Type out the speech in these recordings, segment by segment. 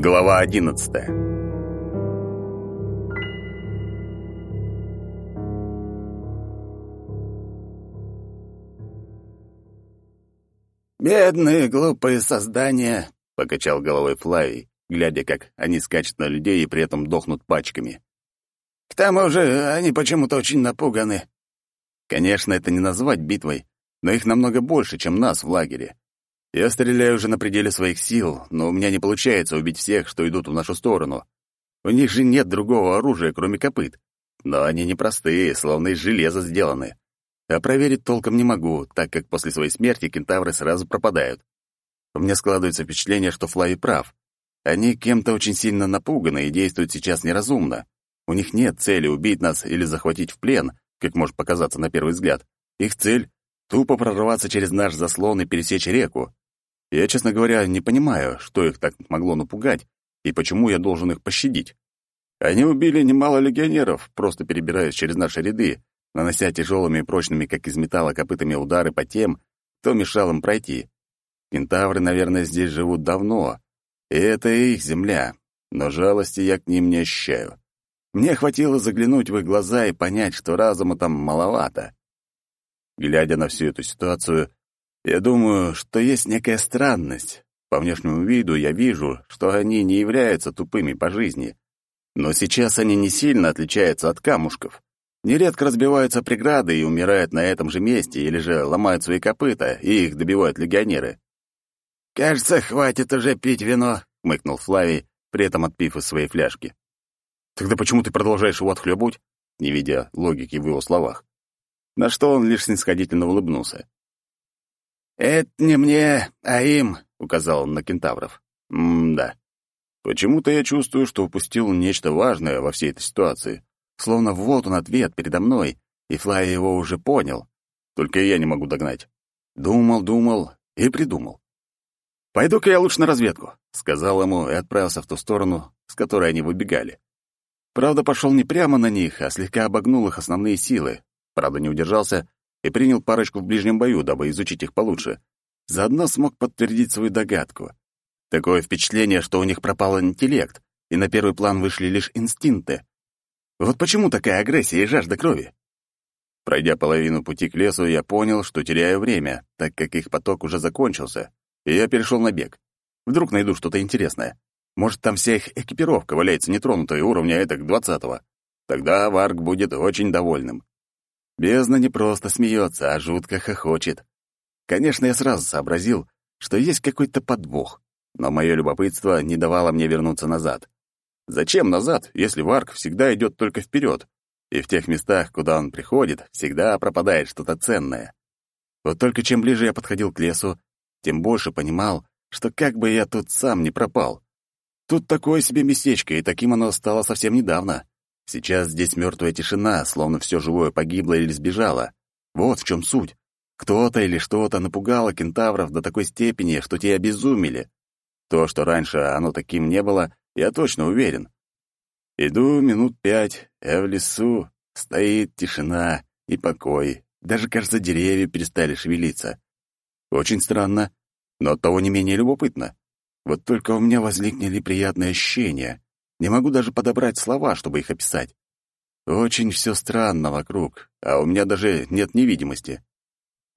Глава одиннадцатая «Бедные, глупые создания!» — покачал головой Флай, глядя, как они скачут на людей и при этом дохнут пачками. «К тому же они почему-то очень напуганы». Конечно, это не назвать битвой, но их намного больше, чем нас в лагере. Я стреляю уже на пределе своих сил, но у меня не получается убить всех, что идут в нашу сторону. У них же нет другого оружия, кроме копыт. Но они непростые, словно из железа сделаны. А проверить толком не могу, так как после своей смерти кентавры сразу пропадают. У меня складывается впечатление, что Флави прав. Они кем-то очень сильно напуганы и действуют сейчас неразумно. У них нет цели убить нас или захватить в плен, как может показаться на первый взгляд. Их цель — тупо прорваться через наш заслон и пересечь реку. Я, честно говоря, не понимаю, что их так могло напугать и почему я должен их пощадить. Они убили немало легионеров, просто перебираясь через наши ряды, нанося тяжелыми и прочными, как из металла, копытами удары по тем, кто мешал им пройти. Кентавры, наверное, здесь живут давно, и это их земля, но жалости я к ним не ощущаю. Мне хватило заглянуть в их глаза и понять, что разума там маловато. Глядя на всю эту ситуацию, я думаю, что есть некая странность. По внешнему виду я вижу, что они не являются тупыми по жизни. Но сейчас они не сильно отличаются от камушков. Нередко разбиваются преграды и умирают на этом же месте, или же ломают свои копыта, и их добивают легионеры. «Кажется, хватит уже пить вино», — хмыкнул Флавий, при этом отпив из своей фляжки. «Тогда почему ты продолжаешь его отхлебывать?» не видя логики в его словах. На что он лишь снисходительно улыбнулся. «Это не мне, а им», — указал он на кентавров. «М-да. Почему-то я чувствую, что упустил нечто важное во всей этой ситуации. Словно вот он ответ передо мной, и Флай его уже понял. Только я не могу догнать. Думал, думал и придумал. «Пойду-ка я лучше на разведку», — сказал ему и отправился в ту сторону, с которой они выбегали. Правда, пошел не прямо на них, а слегка обогнул их основные силы. Правда, не удержался и принял парочку в ближнем бою, дабы изучить их получше. Заодно смог подтвердить свою догадку. Такое впечатление, что у них пропал интеллект, и на первый план вышли лишь инстинкты. Вот почему такая агрессия и жажда крови? Пройдя половину пути к лесу, я понял, что теряю время, так как их поток уже закончился, и я перешел на бег. Вдруг найду что-то интересное. Может, там вся их экипировка валяется нетронутой уровня этак двадцатого. Тогда Варг будет очень довольным. Бездна не просто смеется, а жутко хохочет. Конечно, я сразу сообразил, что есть какой-то подвох, но мое любопытство не давало мне вернуться назад. Зачем назад, если Варк всегда идет только вперед, и в тех местах, куда он приходит, всегда пропадает что-то ценное? Вот только чем ближе я подходил к лесу, тем больше понимал, что как бы я тут сам не пропал. Тут такое себе местечко, и таким оно стало совсем недавно. Сейчас здесь мертвая тишина, словно все живое погибло или сбежало. Вот в чем суть. Кто-то или что-то напугало кентавров до такой степени, что те обезумели. То, что раньше оно таким не было, я точно уверен. Иду минут пять, а в лесу стоит тишина и покой. Даже, кажется, деревья перестали шевелиться. Очень странно, но того не менее любопытно. Вот только у меня возникли приятные ощущения. Не могу даже подобрать слова, чтобы их описать. Очень все странно вокруг, а у меня даже нет невидимости.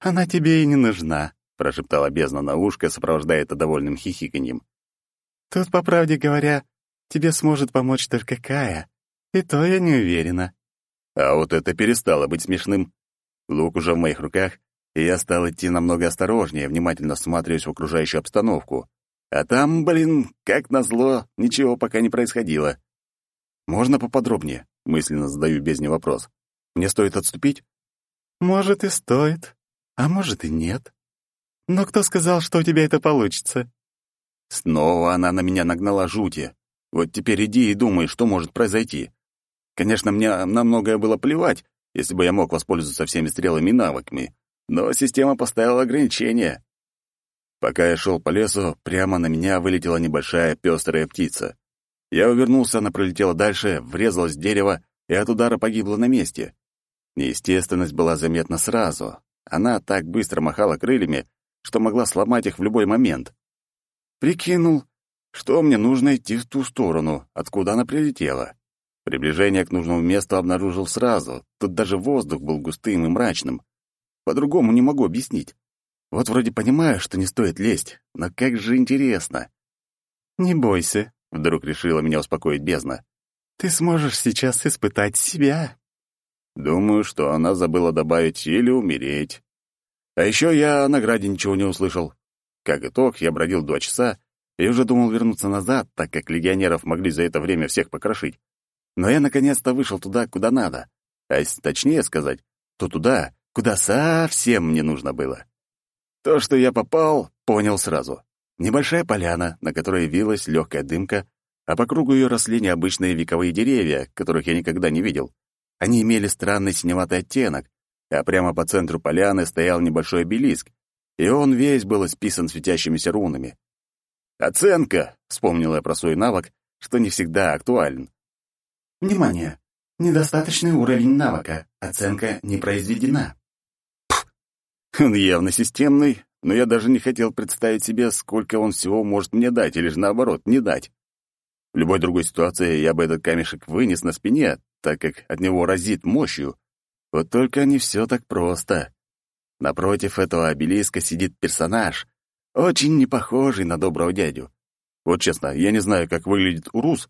«Она тебе и не нужна», — прошептала бездна на ушко, сопровождая это довольным хихиканьем. «Тут, по правде говоря, тебе сможет помочь только Кая, и то я не уверена». А вот это перестало быть смешным. Лук уже в моих руках, и я стал идти намного осторожнее, внимательно всматриваясь в окружающую обстановку. А там, блин, как назло, ничего пока не происходило. «Можно поподробнее?» — мысленно задаю бездне вопрос. «Мне стоит отступить?» «Может, и стоит, а может, и нет. Но кто сказал, что у тебя это получится?» Снова она на меня нагнала жути. Вот теперь иди и думай, что может произойти. Конечно, мне на многое было плевать, если бы я мог воспользоваться всеми стрелами и навыками, но система поставила ограничения. Пока я шел по лесу, прямо на меня вылетела небольшая пестрая птица. Я увернулся, она пролетела дальше, врезалась в дерево и от удара погибла на месте. Неестественность была заметна сразу. Она так быстро махала крыльями, что могла сломать их в любой момент. Прикинул, что мне нужно идти в ту сторону, откуда она прилетела. Приближение к нужному месту обнаружил сразу. Тут даже воздух был густым и мрачным. По-другому не могу объяснить. Вот вроде понимаю, что не стоит лезть, но как же интересно. «Не бойся», — вдруг решила меня успокоить бездна. «Ты сможешь сейчас испытать себя». Думаю, что она забыла добавить или умереть. А еще я о награде ничего не услышал. Как итог, я бродил два часа и уже думал вернуться назад, так как легионеров могли за это время всех покрошить. Но я наконец-то вышел туда, куда надо. А если точнее сказать, то туда, куда совсем мне нужно было. То, что я попал, понял сразу. Небольшая поляна, на которой вилась легкая дымка, а по кругу ее росли необычные вековые деревья, которых я никогда не видел. Они имели странный синеватый оттенок, а прямо по центру поляны стоял небольшой обелиск, и он весь был исписан светящимися рунами. «Оценка!» — вспомнил я про свой навык, что не всегда актуален. «Внимание! Недостаточный уровень навыка. Оценка не произведена». Он явно системный, но я даже не хотел представить себе, сколько он всего может мне дать, или же наоборот, не дать. В любой другой ситуации я бы этот камешек вынес на спине, так как от него разит мощью. Вот только не все так просто. Напротив этого обелиска сидит персонаж, очень не похожий на доброго дядю. Вот честно, я не знаю, как выглядит Урус,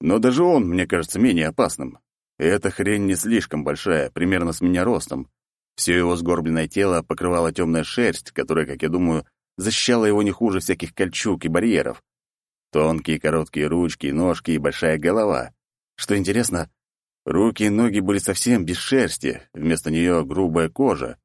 но даже он мне кажется менее опасным. И эта хрень не слишком большая, примерно с меня ростом. Все его сгорбленное тело покрывала темная шерсть, которая, как я думаю, защищала его не хуже всяких кольчуг и барьеров. Тонкие короткие ручки, ножки и большая голова. Что интересно, руки и ноги были совсем без шерсти, вместо нее грубая кожа.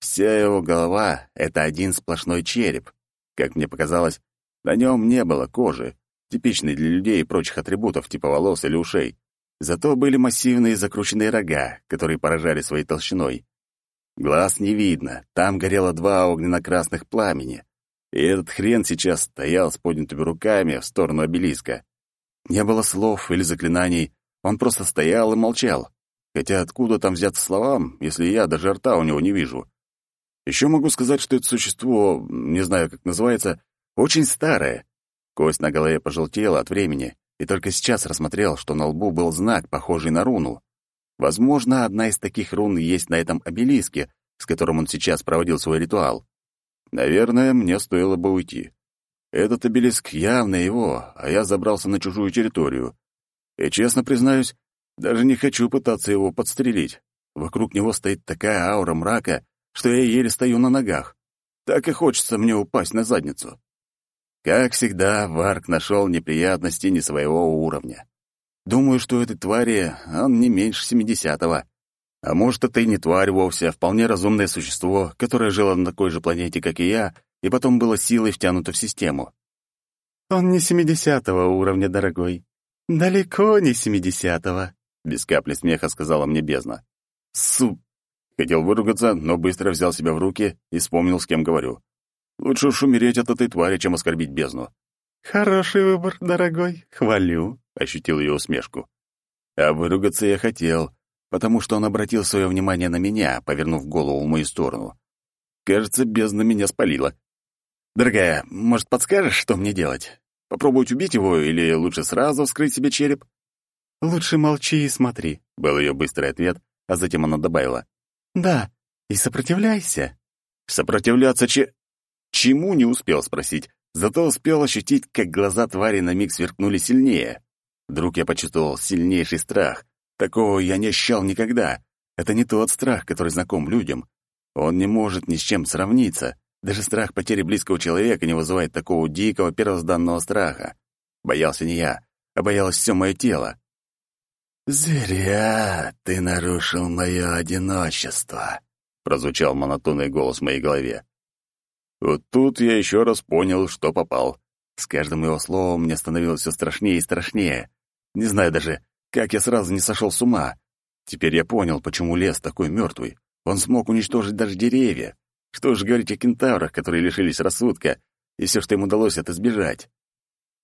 Вся его голова — это один сплошной череп. Как мне показалось, на нем не было кожи, типичной для людей и прочих атрибутов типа волос или ушей. Зато были массивные закрученные рога, которые поражали своей толщиной. Глаз не видно, там горело два огненно-красных пламени. И этот хрен сейчас стоял с поднятыми руками в сторону обелиска. Не было слов или заклинаний, он просто стоял и молчал. Хотя откуда там взяться словам, если я даже рта у него не вижу? Еще могу сказать, что это существо, не знаю, как называется, очень старое. Кость на голове пожелтела от времени, и только сейчас рассмотрел, что на лбу был знак, похожий на руну. Возможно, одна из таких рун есть на этом обелиске, с которым он сейчас проводил свой ритуал. Наверное, мне стоило бы уйти. Этот обелиск явно его, а я забрался на чужую территорию. И, честно признаюсь, даже не хочу пытаться его подстрелить. Вокруг него стоит такая аура мрака, что я еле стою на ногах. Так и хочется мне упасть на задницу. Как всегда, Варк нашел неприятности не своего уровня. Думаю, что этой твари он не меньше семидесятого. А может, это и не тварь вовсе, а вполне разумное существо, которое жило на такой же планете, как и я, и потом было силой втянуто в систему. «Он не семидесятого уровня, дорогой. Далеко не семидесятого», — без капли смеха сказала мне бездна. «Суп!» Хотел выругаться, но быстро взял себя в руки и вспомнил, с кем говорю. Лучше уж умереть от этой твари, чем оскорбить бездну. «Хороший выбор, дорогой, хвалю», — ощутил ее усмешку. А выругаться я хотел, потому что он обратил свое внимание на меня, повернув голову в мою сторону. Кажется, бездна меня спалила. «Дорогая, может, подскажешь, что мне делать? Попробовать убить его или лучше сразу вскрыть себе череп?» «Лучше молчи и смотри», — был ее быстрый ответ, а затем она добавила. «Да, и сопротивляйся». «Сопротивляться че...» Чему не успел спросить, зато успел ощутить, как глаза твари на миг сверкнули сильнее. Вдруг я почувствовал сильнейший страх. Такого я не ощущал никогда. Это не тот страх, который знаком людям. Он не может ни с чем сравниться. Даже страх потери близкого человека не вызывает такого дикого первозданного страха. Боялся не я, а боялось все мое тело. «Зря ты нарушил мое одиночество», — прозвучал монотонный голос в моей голове. Вот тут я еще раз понял, что попал. С каждым его словом мне становилось все страшнее и страшнее. Не знаю даже, как я сразу не сошел с ума. Теперь я понял, почему лес такой мертвый. Он смог уничтожить даже деревья. Что же говорить о кентаврах, которые лишились рассудка, и все, что им удалось, это сбежать.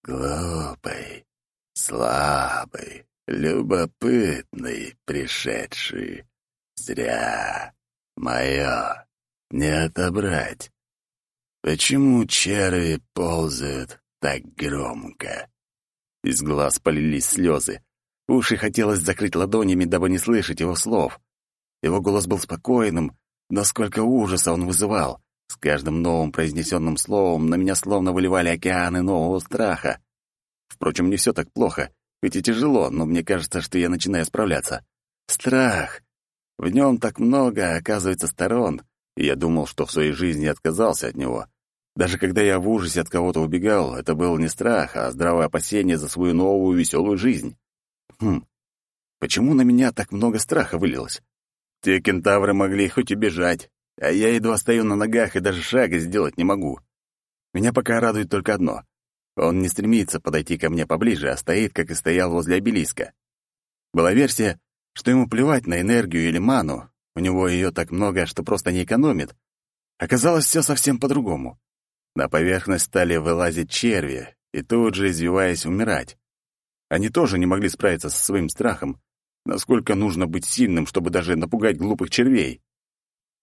Глупый, слабый, любопытный пришедший. Зря. Мое. Не отобрать. Почему черви ползают так громко. Из глаз полились слезы. Уши хотелось закрыть ладонями, дабы не слышать его слов. Его голос был спокойным, но сколько ужаса он вызывал. С каждым новым произнесенным словом на меня словно выливали океаны нового страха. Впрочем, не все так плохо, ведь и тяжело, но мне кажется, что я начинаю справляться. Страх. В нем так много, оказывается, сторон, и я думал, что в своей жизни отказался от него. Даже когда я в ужасе от кого-то убегал, это был не страх, а здравое опасение за свою новую веселую жизнь. Хм, почему на меня так много страха вылилось? Те кентавры могли хоть и бежать, а я едва стою на ногах и даже шага сделать не могу. Меня пока радует только одно. Он не стремится подойти ко мне поближе, а стоит, как и стоял возле обелиска. Была версия, что ему плевать на энергию или ману, у него ее так много, что просто не экономит. Оказалось, все совсем по-другому. На поверхность стали вылазить черви, и тут же, извиваясь, умирать. Они тоже не могли справиться со своим страхом, Насколько нужно быть сильным, чтобы даже напугать глупых червей?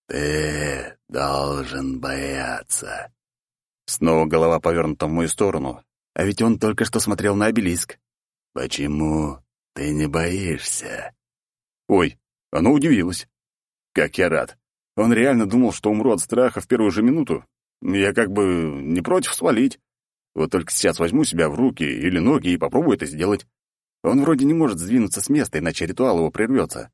«Ты должен бояться». Снова голова повернута в мою сторону, а ведь он только что смотрел на обелиск. «Почему ты не боишься?» Ой, оно удивилось. Как я рад. Он реально думал, что умру от страха в первую же минуту. Я как бы не против свалить. Вот только сейчас возьму себя в руки или ноги и попробую это сделать. Он вроде не может сдвинуться с места, иначе ритуал его прервется.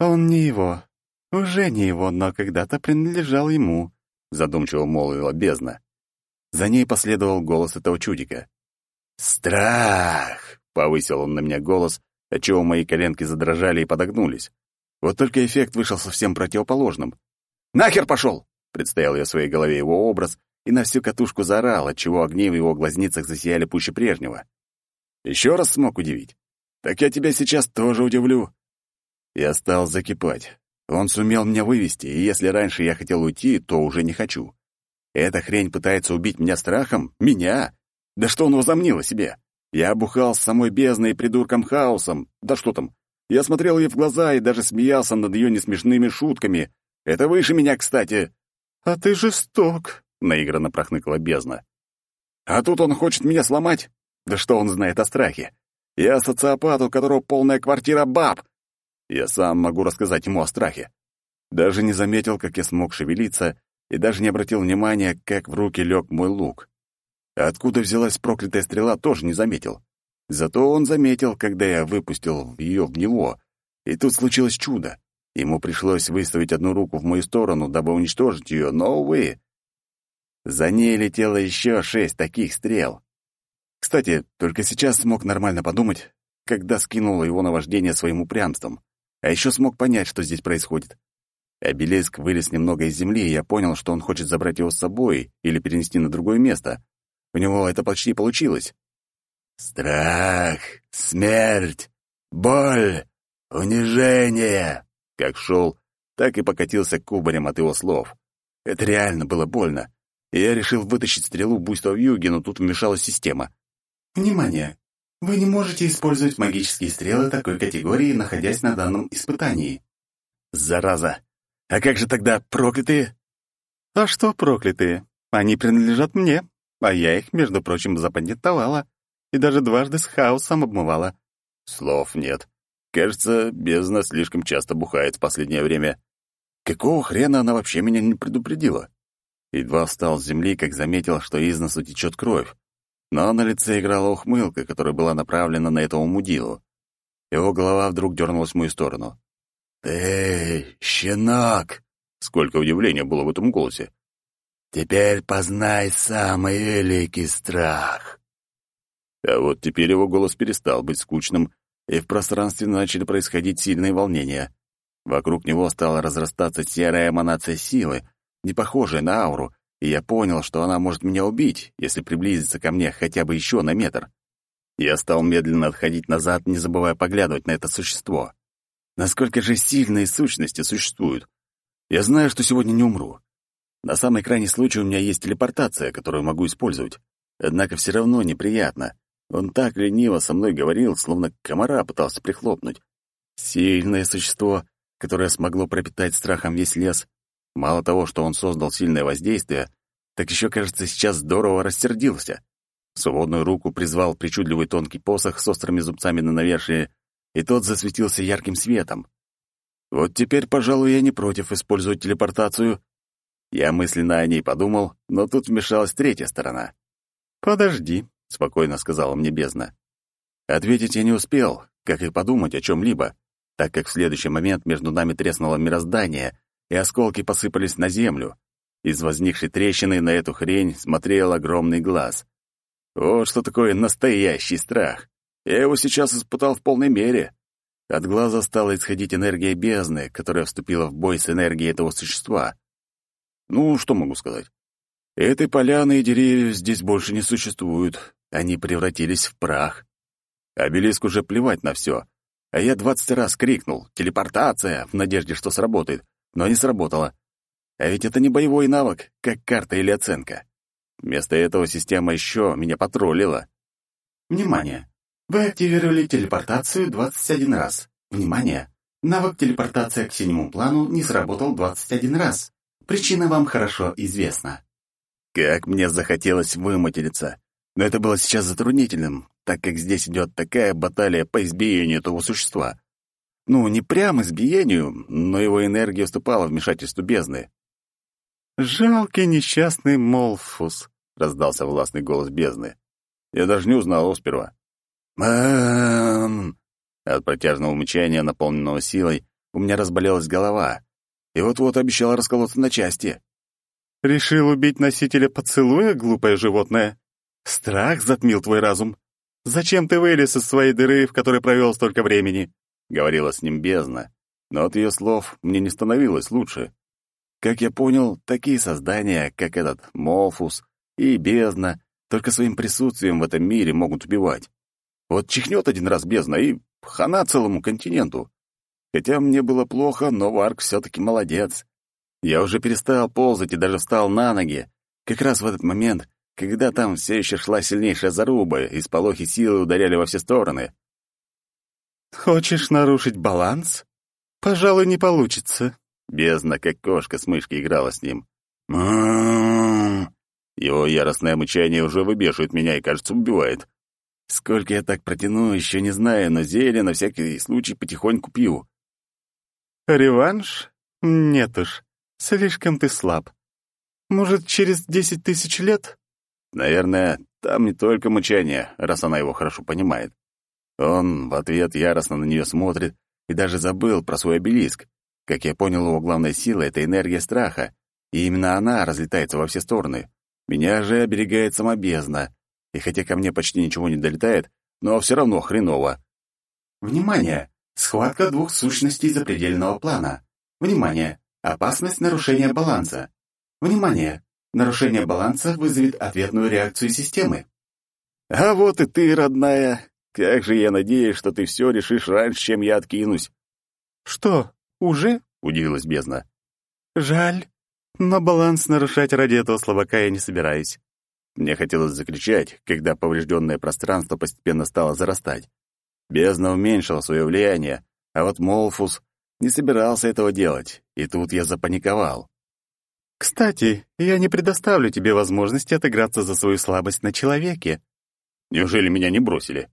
«Он не его. Уже не его, но когда-то принадлежал ему», — задумчиво молвила бездна. За ней последовал голос этого чудика. «Страх!» — повысил он на меня голос, отчего мои коленки задрожали и подогнулись. Вот только эффект вышел совсем противоположным. «Нахер пошел!» — представил я в своей голове его образ и на всю катушку заорал, отчего огни в его глазницах засияли пуще прежнего. Еще раз смог удивить? Так я тебя сейчас тоже удивлю. Я стал закипать. Он сумел меня вывести, и если раньше я хотел уйти, то уже не хочу. Эта хрень пытается убить меня страхом? Меня? Да что он возомнил о себе? Я обухал с самой бездной придурком хаосом. Да что там? Я смотрел ей в глаза и даже смеялся над ее несмешными шутками. Это выше меня, кстати. «А ты жесток», — наигранно прохныкала бездна. «А тут он хочет меня сломать? Да что он знает о страхе? Я социопат, у которого полная квартира баб. Я сам могу рассказать ему о страхе. Даже не заметил, как я смог шевелиться, и даже не обратил внимания, как в руки лег мой лук. А откуда взялась проклятая стрела, тоже не заметил. Зато он заметил, когда я выпустил ее в него. И тут случилось чудо. Ему пришлось выставить одну руку в мою сторону, дабы уничтожить ее, но, увы. За ней летело еще шесть таких стрел. Кстати, только сейчас смог нормально подумать, когда скинул его наваждение своим упрямством. А еще смог понять, что здесь происходит. Обелиск вылез немного из земли, и я понял, что он хочет забрать его с собой или перенести на другое место. У него это почти получилось. «Страх, смерть, боль, унижение!» Как шел, так и покатился кубарем от его слов. Это реально было больно, и я решил вытащить стрелу буйства в юге, но тут вмешалась система. Внимание! Вы не можете использовать магические стрелы такой категории, находясь на данном испытании. Зараза! А как же тогда проклятые? А что проклятые? Они принадлежат мне, а я их, между прочим, запатентовала и даже дважды с хаосом обмывала. Слов нет. Кажется, бездна слишком часто бухает в последнее время. Какого хрена она вообще меня не предупредила? Едва встал с земли, как заметил, что из носу течет кровь но на лице играла ухмылка, которая была направлена на этого мудилу. Его голова вдруг дернулась в мою сторону. «Ты, щенок!» Сколько удивления было в этом голосе. «Теперь познай самый великий страх!» А вот теперь его голос перестал быть скучным, и в пространстве начали происходить сильные волнения. Вокруг него стала разрастаться серая эманация силы, не похожая на ауру, и я понял, что она может меня убить, если приблизиться ко мне хотя бы еще на метр. Я стал медленно отходить назад, не забывая поглядывать на это существо. Насколько же сильные сущности существуют? Я знаю, что сегодня не умру. На самый крайний случай у меня есть телепортация, которую могу использовать. Однако все равно неприятно. Он так лениво со мной говорил, словно комара пытался прихлопнуть. Сильное существо, которое смогло пропитать страхом весь лес, Мало того, что он создал сильное воздействие, так еще, кажется, сейчас здорово рассердился. Свободную руку призвал причудливый тонкий посох с острыми зубцами на навершие, и тот засветился ярким светом. Вот теперь, пожалуй, я не против использовать телепортацию. Я мысленно о ней подумал, но тут вмешалась третья сторона. «Подожди», — спокойно сказала мне бездна. Ответить я не успел, как и подумать о чем-либо, так как в следующий момент между нами треснуло мироздание, и осколки посыпались на землю. Из возникшей трещины на эту хрень смотрел огромный глаз. Вот что такое настоящий страх. Я его сейчас испытал в полной мере. От глаза стала исходить энергия бездны, которая вступила в бой с энергией этого существа. Ну, что могу сказать? Этой поляны и деревьев здесь больше не существуют. Они превратились в прах. Обелиск уже плевать на все. А я двадцать раз крикнул «Телепортация!» в надежде, что сработает, но не сработало. А ведь это не боевой навык, как карта или оценка. Вместо этого система еще меня потроллила. Внимание! Вы активировали телепортацию 21 раз. Внимание! Навык телепортация к синему плану не сработал 21 раз. Причина вам хорошо известна. Как мне захотелось выматериться. Но это было сейчас затруднительным, так как здесь идет такая баталия по избиению этого существа. Ну, не прямо избиению, но его энергия уступала вмешательству бездны. «Жалкий несчастный Молфус», — раздался властный голос бездны. Я даже не узнал его сперва. «Мам!» От протяжного мычания, наполненного силой, у меня разболелась голова, и вот-вот обещала расколоться на части. «Решил убить носителя поцелуя, глупое животное? Страх затмил твой разум. Зачем ты вылез из своей дыры, в которой провел столько времени?» — говорила с ним бездна, но от ее слов мне не становилось лучше. Как я понял, такие создания, как этот Молфус и бездна, только своим присутствием в этом мире могут убивать. Вот чихнет один раз бездна, и хана целому континенту. Хотя мне было плохо, но Варк все-таки молодец. Я уже перестал ползать и даже встал на ноги. Как раз в этот момент, когда там все еще шла сильнейшая заруба, и сполохи силы ударяли во все стороны. «Хочешь нарушить баланс? Пожалуй, не получится». Бездна, как кошка с мышкой, играла с ним. «М-м-м!» Его яростное мычание уже выбешивает меня и, кажется, убивает. Сколько я так протяну, еще не знаю, но зелье на всякий случай потихоньку пью. Реванш? Нет уж, слишком ты слаб. Может, через десять тысяч лет? Наверное, там не только мычание, раз она его хорошо понимает. Он в ответ яростно на нее смотрит и даже забыл про свой обелиск. Как я понял, его главная сила — это энергия страха, и именно она разлетается во все стороны. Меня же оберегает сама бездна, и хотя ко мне почти ничего не долетает, но все равно хреново. Внимание! Схватка двух сущностей запредельного плана. Внимание! Опасность нарушения баланса. Внимание! Нарушение баланса вызовет ответную реакцию системы. А вот и ты, родная. Как же я надеюсь, что ты все решишь раньше, чем я откинусь. Что, уже? Удивилась бездна. Жаль, но баланс нарушать ради этого слабака я не собираюсь. Мне хотелось закричать, когда поврежденное пространство постепенно стало зарастать. Бездна уменьшила свое влияние, а вот Молфус не собирался этого делать, и тут я запаниковал. «Кстати, я не предоставлю тебе возможности отыграться за свою слабость на человеке». Неужели меня не бросили?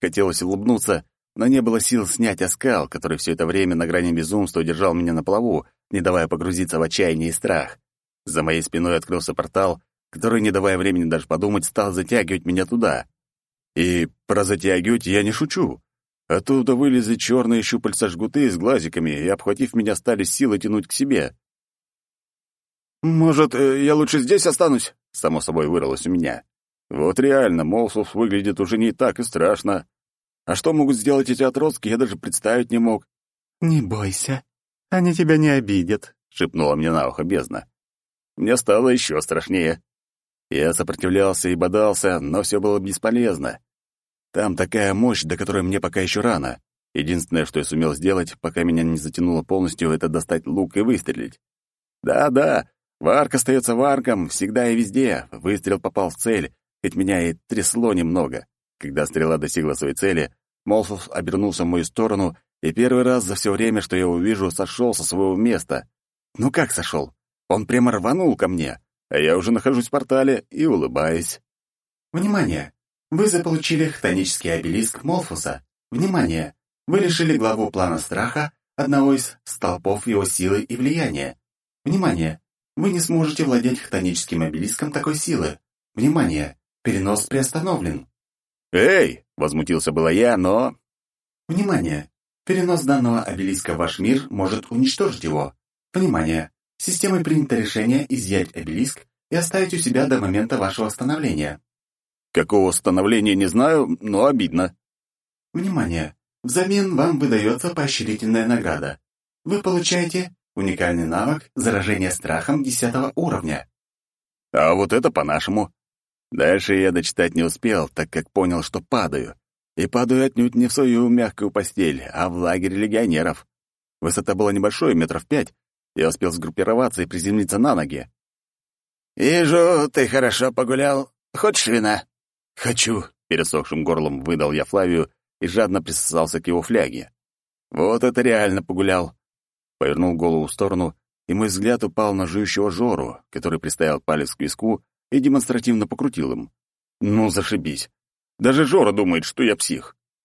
Хотелось улыбнуться, но не было сил снять оскал, который все это время на грани безумства держал меня на плаву, не давая погрузиться в отчаяние и страх. За моей спиной открылся портал, который, не давая времени даже подумать, стал затягивать меня туда. И про затягивать я не шучу. Оттуда вылезли черные щупальца-жгуты с глазиками и, обхватив меня, стали силой тянуть к себе. «Может, э, я лучше здесь останусь?» — само собой вырвалось у меня. Вот реально, Молсус выглядит уже не так и страшно. А что могут сделать эти отростки, я даже представить не мог. «Не бойся, они тебя не обидят», — шепнула мне на ухо бездна. Мне стало еще страшнее. Я сопротивлялся и бодался, но все было бесполезно. Там такая мощь, до которой мне пока еще рано. Единственное, что я сумел сделать, пока меня не затянуло полностью, это достать лук и выстрелить. Да-да, варк остается варком, всегда и везде. Выстрел попал в цель, хоть меня и трясло немного. Когда стрела достигла своей цели, Молфов обернулся в мою сторону и первый раз за все время, что я его вижу, сошел со своего места. Ну как сошел? Он прямо рванул ко мне а я уже нахожусь в портале и улыбаюсь. Внимание! Вы заполучили хтонический обелиск Молфуса. Внимание! Вы лишили главу плана страха одного из столпов его силы и влияния. Внимание! Вы не сможете владеть хтоническим обелиском такой силы. Внимание! Перенос приостановлен. «Эй!» — возмутился было я, но... Внимание! Перенос данного обелиска в ваш мир может уничтожить его. Внимание! Системой принято решение изъять обелиск и оставить у себя до момента вашего становления. Какого становления не знаю, но обидно. Внимание! Взамен вам выдается поощрительная награда. Вы получаете уникальный навык заражения страхом 10 уровня. А вот это по-нашему. Дальше я дочитать не успел, так как понял, что падаю. И падаю отнюдь не в свою мягкую постель, а в лагерь легионеров. Высота была небольшой, метров пять. Я успел сгруппироваться и приземлиться на ноги. «Вижу, ты хорошо погулял. Хочешь вина?» «Хочу», — пересохшим горлом выдал я Флавию и жадно присосался к его фляге. «Вот это реально погулял!» Повернул голову в сторону, и мой взгляд упал на жующего Жору, который приставил палец к виску и демонстративно покрутил им. «Ну, зашибись! Даже Жора думает, что я псих!»